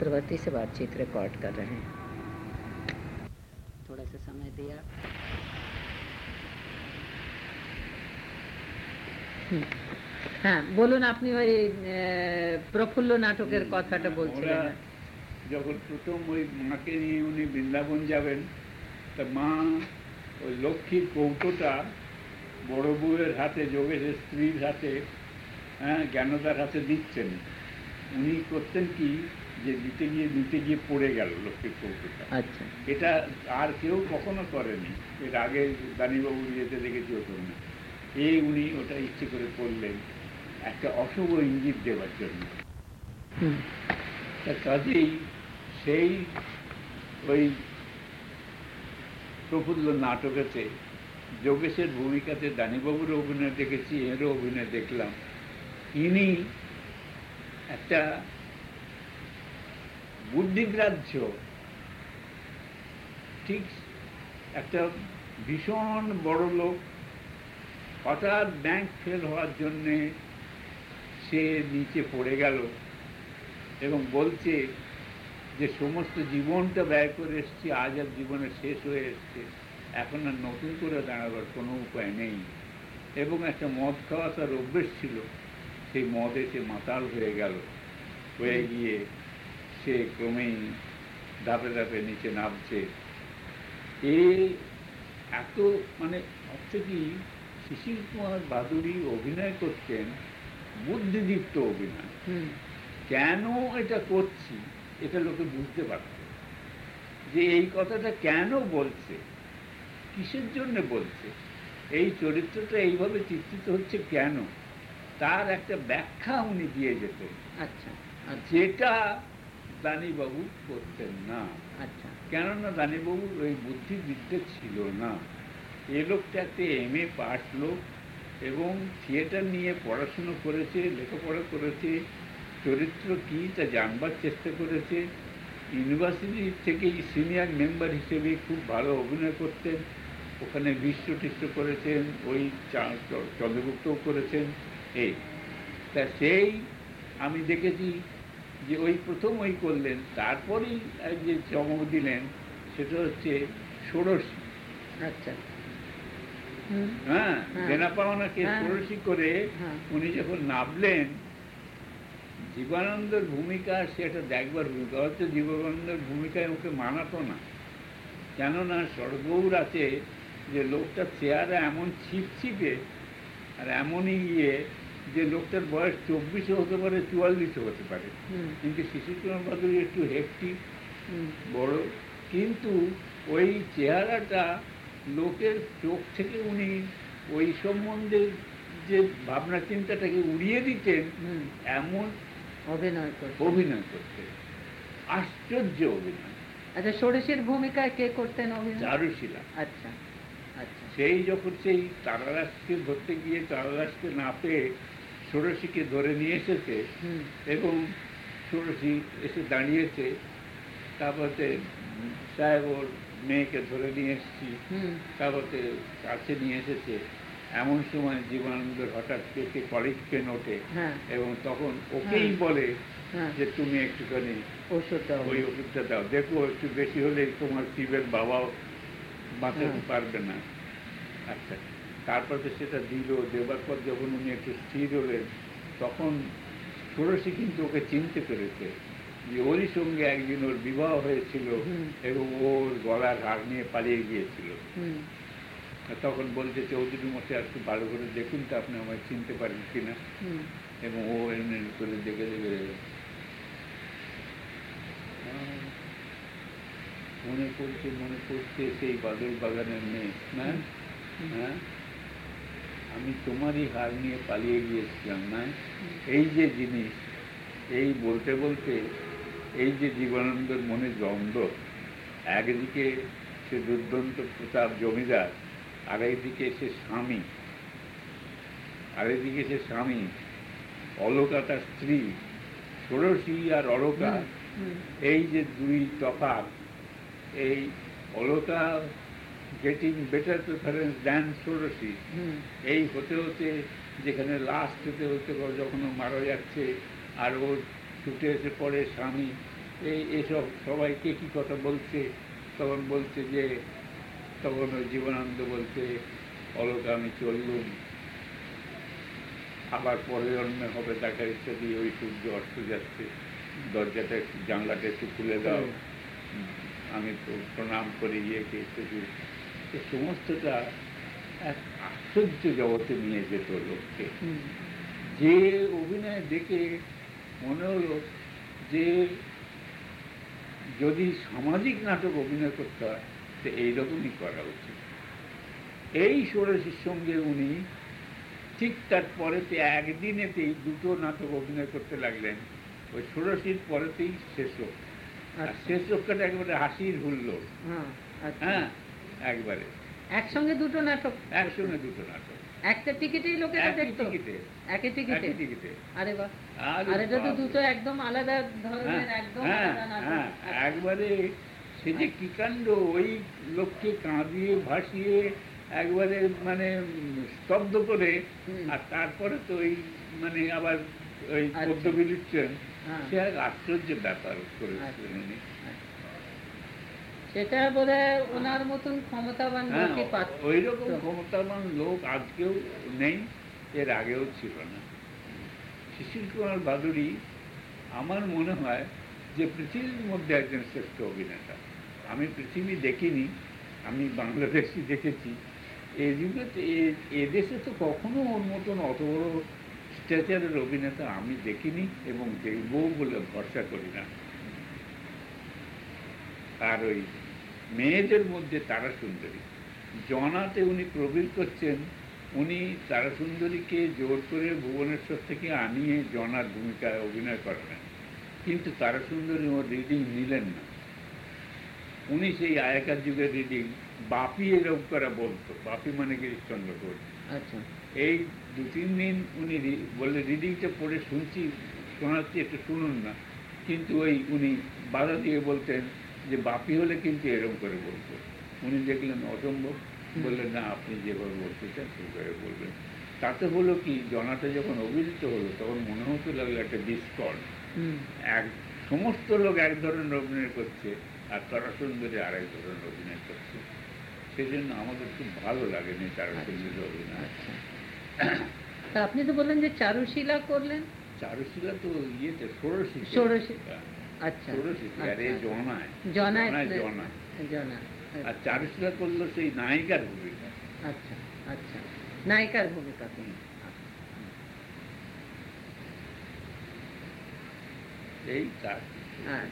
चक्रवर्ती से बातचीत रिकॉर्ड कर रहे हैं थोड़ा सा समय दिया হ্যাঁ বলুন আপনি ওই প্রফুল্ল নাটকের কথাটা বলছিলেন যখন প্রথম ওই মাকে নিয়ে উনি বৃন্দাবন যাবেন তা মা ওই লক্ষ্মীর কৌটোটা বড় বউয়ের হাতে যোগেশের স্ত্রীর হাতে হ্যাঁ জ্ঞানদার হাতে দিচ্ছেন উনি করতেন কি যে দিতে গিয়ে দিতে গিয়ে পড়ে গেল লক্ষ্মীর কৌটোটা আচ্ছা। এটা আর কেউ কখনো করেনি। এর আগে দানিবাবুর ইয়েতে দেখেছি হতো না এই উনি ওটা ইচ্ছে করে করলেন একটা অশুভ ইঙ্গিত দেওয়ার জন্য। কাজেই সেই ওই প্রফুল্ল নাটকেতে যোগেশের ভূমিকাতে দানিবাবুর অভিনয় দেখেছি এরও অভিনয় দেখলাম। ইনি একটা বুদ্ধিগ্রাহ্য, ঠিক একটা ভীষণ বড় লোক, হঠাৎ ব্যাংক ফেল হওয়ার জন্যে সে নিচে পড়ে গেল এবং বলছে যে সমস্ত জীবনটা ব্যয় করে এসছি, আজ আর জীবনে শেষ হয়ে এসছে, এখন আর নতুন করে দাঁড়াবার কোনো উপায় নেই। এবং একটা মদ খাওয়া তার অভ্যেস ছিল, সেই মদে সে মাতাল হয়ে গেল। হয়ে গিয়ে সে ক্রমেই ধাপে ধাপে নিচে নামছে। এ এত মানে হচ্ছে কি শিশির কুমার বাদুড়ি অভিনয় করতেন বুদ্ধিদীপ্ত অভিনয়। কেন এটা করছি এটা লোকে বুঝতে পারত যে এই কথাটা কেন বলছে কিসের জন্য বলছে এই চরিত্রটা এইভাবে চিত্রিত হচ্ছে কেন তার একটা ব্যাখ্যা উনি দিয়ে যেতেন। আচ্ছা। যেটা দানিবাবু করতেন না। আচ্ছা। কেননা দানিবাবুর ওই বুদ্ধিবিদ্যে ছিল না। এ লোকটা একটা এম এ পাস লোক এবং থিয়েটার নিয়ে পড়াশুনো করেছে লেখাপড়া করেছে চরিত্র কী তা জানবার চেষ্টা করেছে। ইউনিভার্সিটি থেকে সিনিয়র মেম্বার হিসেবে খুব ভালো অভিনয় করতেন। ওখানে বিশ্ব টিষ্ট করেছেন ওই চন্দ্রগুপ্তও করেছেন। এই তা সেই আমি দেখেছি যে ওই প্রথম ওই করলেন তারপরেই যে চমক দিলেন সেটা হচ্ছে ষোড়শী। আচ্ছা। হ্যাঁ, হ্যাঁ। দেনা পাওনাকে হ্যাঁ। ষোড়শী করে হ্যাঁ। উনি যখন নামলেন জীবানন্দের ভূমিকা সেটা দেখবার ভূমিকা হয়তো জীবানন্দের ভূমিকায় ওকে মানাতো না। কেননা স্বর্গৌর আছে যে লোকটা চেয়ারে এমন ছিপছিপে আর এমনই ইয়ে যে লোকটার বয়স চব্বিশে হতে পারে চুয়াল্লিশে হতে পারে। কিন্তু শিশু কুমার বাদুরি একটু হেক্টি বড়। কিন্তু ওই চেহারাটা লোকের চোখ থেকে উনি ওই সম্বন্ধে যে ভাবনা চিন্তাটাকে উড়িয়ে দিতেন এমন অভিনয় করতে অভিনয় করতে আশ্চর্য অভিনয়। আচ্ছা ষোড়শীর ভূমিকায় কে করতেন অভিনয়? চারুশীলা। আচ্ছা। সেই যখন সেই তারারাসকে ধরতে গিয়ে তারারাসকে না পেয়ে ষোড়শীকে ধরে নিয়ে এসেছে এবং ষোড়শী এসে দাঁড়িয়েছে তারপরে সাহেব ওর মেয়েকে ধরে নিয়ে এসেছি তারপরে কাছে নিয়ে এসেছে এমন সময় জীবনানন্দের হঠাৎ পেটে কলেজ পেন ওঠে হ্যাঁ। এবং তখন ওকেই হ্যাঁ। বলে হ্যাঁ। যে তুমি একটুখানি ওষুধটা ওই ওষুধটা দাও দেখো একটু বেশি হলে তোমার শিবের বাবাও বাঁচাতে পারবে না। আচ্ছা তারপরে সেটা দিল দেবার পর যখন উনি একটু স্থির হলেন তখন ষোড়শী কিন্তু ওকে চিনতে পেরেছে যে ওরই সঙ্গে একদিন ওর বিবাহ হয়েছিল এবং ওর গলার হাড় নিয়ে পালিয়ে গিয়েছিল। তখন বলছে চৌধুরী মশাই একটু ভালো করে দেখুন তো আপনি আমায় চিনতে পারেন কিনা? এবং ও এমনি করে দেখে দেখে মনে পড়ছে মনে পড়ছে সেই বাদল বাগানের মেয়ে না হ্যাঁ? আমি তোমারই হার নিয়ে পালিয়ে গিয়েছিলাম না এই যে জিনিস এই বলতে বলতে এই যে জীবনানন্দের মনে দ্বন্দ্ব একদিকে সে দুর্দন্ত প্রতাপ জমিদার আরেকদিকে সে স্বামী আর আরেকদিকে সে স্বামী অলকা তার স্ত্রী ষোড়শী আর অলকা এই যে দুই তফাৎ এই Alaka getting better preference than Shorashi এই হতে হতে যেখানে লাস্ট হতে হতে যখন মারা যাচ্ছে আর ও ছুটে এসে পড়ে স্বামী এই এসব সবাই কে কী কথা বলছে? তখন বলছে যে তখন ওই জীবনানন্দ বলছে অলকা আমি চললুম। আবার পরের জন্মে হবে দেখার ইচ্ছা দিয়ে ওই সূর্য অস্ত যাচ্ছে। দরজাটা একটু জানলাটা একটু খুলে দাও। আমি প্রণাম করে গিয়েছি একটু এ সমস্তটা এক আশ্চর্য জগতে নিয়ে যেত লোককে। যে অভিনয় দেখে মনে হলো যে যদি সামাজিক নাটক অভিনয় করতে হয় তো এইরকমই করা উচিত। এই ষোড়শীর সঙ্গে উনি ঠিক তার পরেতে একদিনেতেই দুটো নাটক অভিনয় করতে লাগলেন। ওই ষোড়শীর পরেতেই শেষ হোক আর আচ্ছা। শেষ রক্ষাটা একবারে হাসির হ্যাঁ, আচ্ছা। হ্যাঁ একবারে। একসঙ্গে দুটো নাটক? একসঙ্গে দুটো নাটক। একটা টিকিটেই লোকেরা দেখতো? টিকিটে। একই টিকিটে? টিকিটে। আরে বাহ। আর এটা তো দুটো একদম আলাদা ধরনের হ্যাঁ, একদম হ্যাঁ, হ্যাঁ, একবারে সে যে কি কাণ্ড ওই লোককে কাঁদিয়ে ভাসিয়ে একবারে মানে স্তব্ধ করে আর তারপরে তো ওই মানে আবার ওই আচ্ছা। পদ্ম বিলুচ্ছেন। সে এক আশ্চর্য ব্যাপার করেছিলেন আচ্ছা। উনি। সেটা বোধ ওনার মতন ক্ষমতাবান হ্যাঁ ওই রকম ক্ষমতাবান লোক আজকেও নেই এর আগেও ছিল না। শিশির কুমার বাদুড়ি আমার মনে হয় যে পৃথিবীর মধ্যে একজন শ্রেষ্ঠ অভিনেতা। আমি পৃথিবী দেখিনি আমি বাংলাদেশি দেখেছি। এই যুগে এদেশে তো কখনো ওর মতন অত বড় স্ট্যাচারের অভিনেতা আমি দেখিনি এবং দেখবও বলে ভরসা করি না। আর ওই মেয়েদের মধ্যে তারা সুন্দরী জনাতে উনি প্রবীর করছেন, উনি তারা সুন্দরীকে জোর করে ভুবনেশ্বর থেকে আনিয়ে জনার ভূমিকায় অভিনয় করেন কিন্তু তারা সুন্দরী ওর রিডিং নিলেন না। উনি সেই আয়াকার যুগের রিডিং বাপি এরকম করা বলতো। বাপি মানে গিরিশচন্দ্র ঘোষ। আচ্ছা। এই দু তিন দিন উনি বললে রিডিংটা পড়ে শুনছি শোনাচ্ছি একটু শুনুন না। কিন্তু ওই উনি বাধা দিয়ে বলতেন যে বাপি হলে কিন্তু এরকম করে বলতো। উনি দেখলেন অসম্ভব বললেন না আপনি যেভাবে বলতে চান সেভাবে বলবেন। তাতে হলো কি জনাটা যখন অভিজিত হলো তখন মনে হতে লাগল একটা ডিসকর্ড এক সমস্ত লোক এক ধরনের অভিনয় করছে আর তারা সুন্দরী আরেক ধরনের অভিনয় করছে। সেজন্য আমাদের খুব ভালো লাগেনি তারা সুন্দরী অভিনয়। আচ্ছা। তা আপনি তো বললেন যে চারুশিলা করলেন। চারুশিলা তো ইয়েতে ষোড়শী ষোড়শী। আচ্ছা ষোড়শী আর এই আচ্ছা। জনায় জনায়। জনায় জনায় আর চারুশিলা করল সেই নায়িকার ভূমিকা। আচ্ছা আচ্ছা। নায়িকার ভূমিকা হুম। এই হ্যাঁ